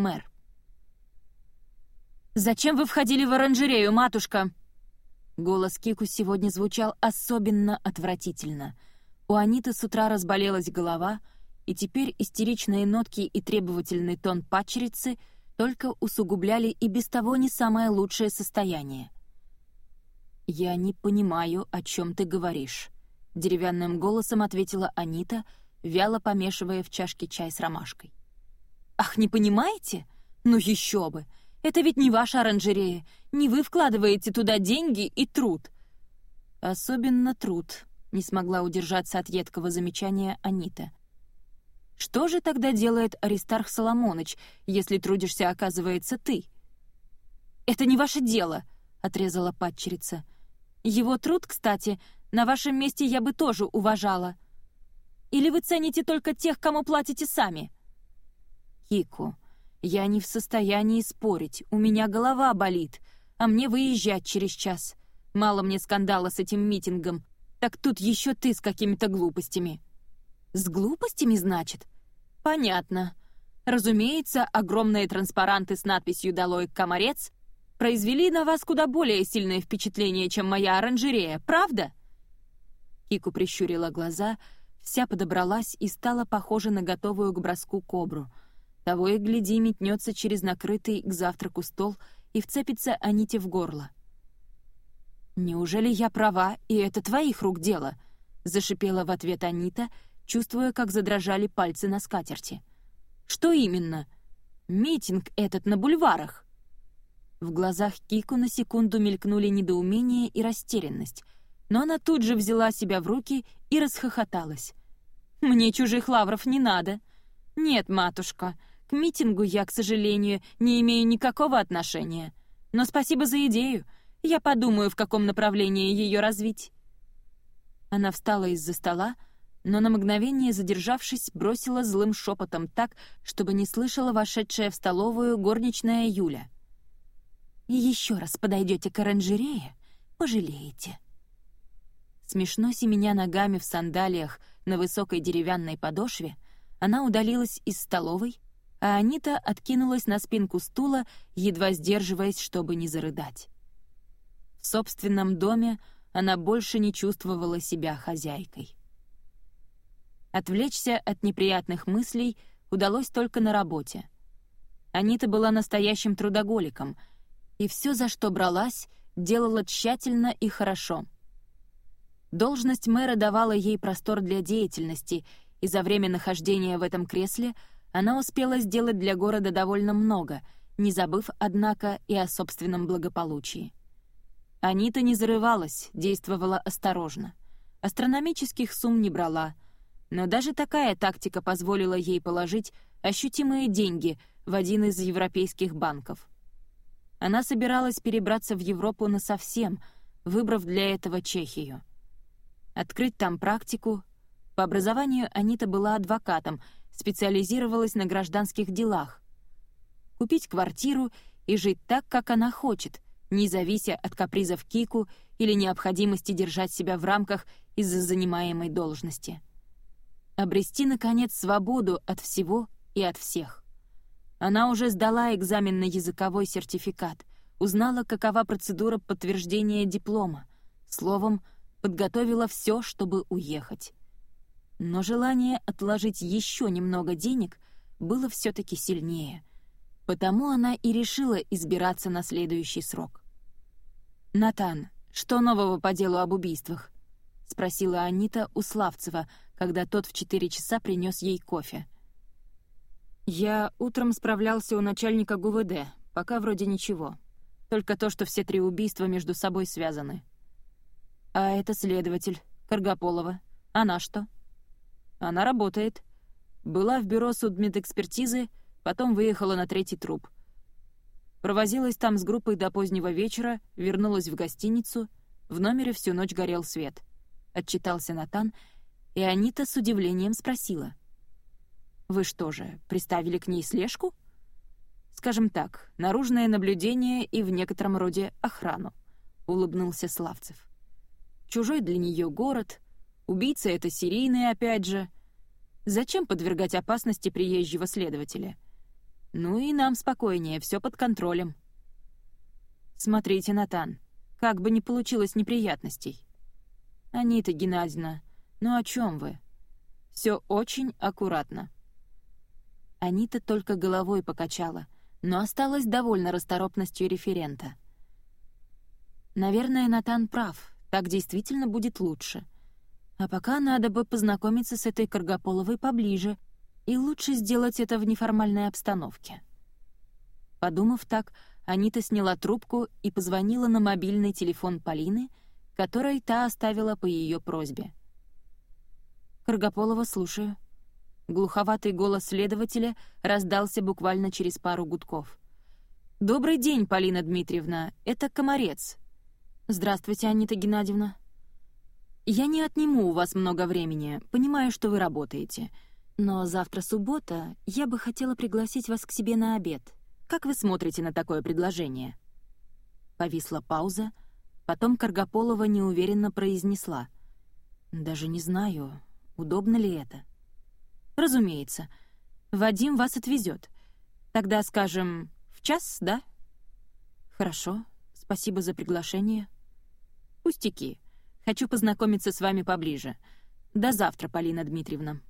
мэр. «Зачем вы входили в оранжерею, матушка?» Голос Кику сегодня звучал особенно отвратительно. У Аниты с утра разболелась голова, и теперь истеричные нотки и требовательный тон падчерицы только усугубляли и без того не самое лучшее состояние. «Я не понимаю, о чем ты говоришь», — деревянным голосом ответила Анита, вяло помешивая в чашке чай с ромашкой. «Ах, не понимаете? Ну еще бы! Это ведь не ваша оранжерея, не вы вкладываете туда деньги и труд». «Особенно труд», — не смогла удержаться от едкого замечания Анита. «Что же тогда делает Аристарх Соломоныч, если трудишься, оказывается, ты?» «Это не ваше дело», — отрезала падчерица. «Его труд, кстати, на вашем месте я бы тоже уважала. Или вы цените только тех, кому платите сами?» «Кику, я не в состоянии спорить, у меня голова болит, а мне выезжать через час. Мало мне скандала с этим митингом, так тут еще ты с какими-то глупостями». «С глупостями, значит?» «Понятно. Разумеется, огромные транспаранты с надписью «Долой комарец» произвели на вас куда более сильное впечатление, чем моя оранжерея, правда?» Кику прищурила глаза, вся подобралась и стала похожа на готовую к броску кобру — того и гляди, метнется через накрытый к завтраку стол и вцепится Аните в горло. «Неужели я права, и это твоих рук дело?» — зашипела в ответ Анита, чувствуя, как задрожали пальцы на скатерти. «Что именно? Митинг этот на бульварах!» В глазах Кику на секунду мелькнули недоумение и растерянность, но она тут же взяла себя в руки и расхохоталась. «Мне чужих лавров не надо. Нет, матушка, к митингу я, к сожалению, не имею никакого отношения. Но спасибо за идею. Я подумаю, в каком направлении ее развить». Она встала из-за стола, но на мгновение задержавшись, бросила злым шепотом так, чтобы не слышала вошедшая в столовую горничная Юля. «И еще раз подойдете к оранжерее, пожалеете». Смешно семеня ногами в сандалиях на высокой деревянной подошве, она удалилась из столовой, а Анита откинулась на спинку стула, едва сдерживаясь, чтобы не зарыдать. В собственном доме она больше не чувствовала себя хозяйкой. Отвлечься от неприятных мыслей удалось только на работе. Анита была настоящим трудоголиком, и все, за что бралась, делала тщательно и хорошо. Должность мэра давала ей простор для деятельности, и за время нахождения в этом кресле — она успела сделать для города довольно много, не забыв, однако, и о собственном благополучии. Анита не зарывалась, действовала осторожно. Астрономических сумм не брала, но даже такая тактика позволила ей положить ощутимые деньги в один из европейских банков. Она собиралась перебраться в Европу насовсем, выбрав для этого Чехию. Открыть там практику. По образованию Анита была адвокатом — специализировалась на гражданских делах. Купить квартиру и жить так, как она хочет, не завися от капризов Кику или необходимости держать себя в рамках из-за занимаемой должности. Обрести, наконец, свободу от всего и от всех. Она уже сдала экзамен на языковой сертификат, узнала, какова процедура подтверждения диплома, словом, подготовила все, чтобы уехать. Но желание отложить еще немного денег было все-таки сильнее, потому она и решила избираться на следующий срок. «Натан, что нового по делу об убийствах?» — спросила Анита у Славцева, когда тот в четыре часа принес ей кофе. «Я утром справлялся у начальника ГУВД, пока вроде ничего. Только то, что все три убийства между собой связаны». «А это следователь, Каргополова. Она что?» Она работает. Была в бюро судмедэкспертизы, потом выехала на третий труп. Провозилась там с группой до позднего вечера, вернулась в гостиницу, в номере всю ночь горел свет. Отчитался Натан, и Анита с удивлением спросила. «Вы что же, приставили к ней слежку?» «Скажем так, наружное наблюдение и в некотором роде охрану», — улыбнулся Славцев. «Чужой для нее город, Убийца — это серийный, опять же. Зачем подвергать опасности приезжего следователя? Ну и нам спокойнее, все под контролем. Смотрите, Натан, как бы не получилось неприятностей. Анита Геннадьевна, ну о чем вы? Все очень аккуратно. Анита только головой покачала, но осталась довольна расторопностью референта. Наверное, Натан прав, так действительно будет лучше. А пока надо бы познакомиться с этой Каргополовой поближе, и лучше сделать это в неформальной обстановке. Подумав так, Анита сняла трубку и позвонила на мобильный телефон Полины, который та оставила по ее просьбе. «Каргополова, слушаю». Глуховатый голос следователя раздался буквально через пару гудков. «Добрый день, Полина Дмитриевна. Это Комарец». «Здравствуйте, Анита Геннадьевна». «Я не отниму у вас много времени, понимаю, что вы работаете. Но завтра суббота, я бы хотела пригласить вас к себе на обед. Как вы смотрите на такое предложение?» Повисла пауза, потом Каргополова неуверенно произнесла. «Даже не знаю, удобно ли это». «Разумеется. Вадим вас отвезет. Тогда, скажем, в час, да?» «Хорошо. Спасибо за приглашение». «Пустяки. Хочу познакомиться с вами поближе. До завтра, Полина Дмитриевна».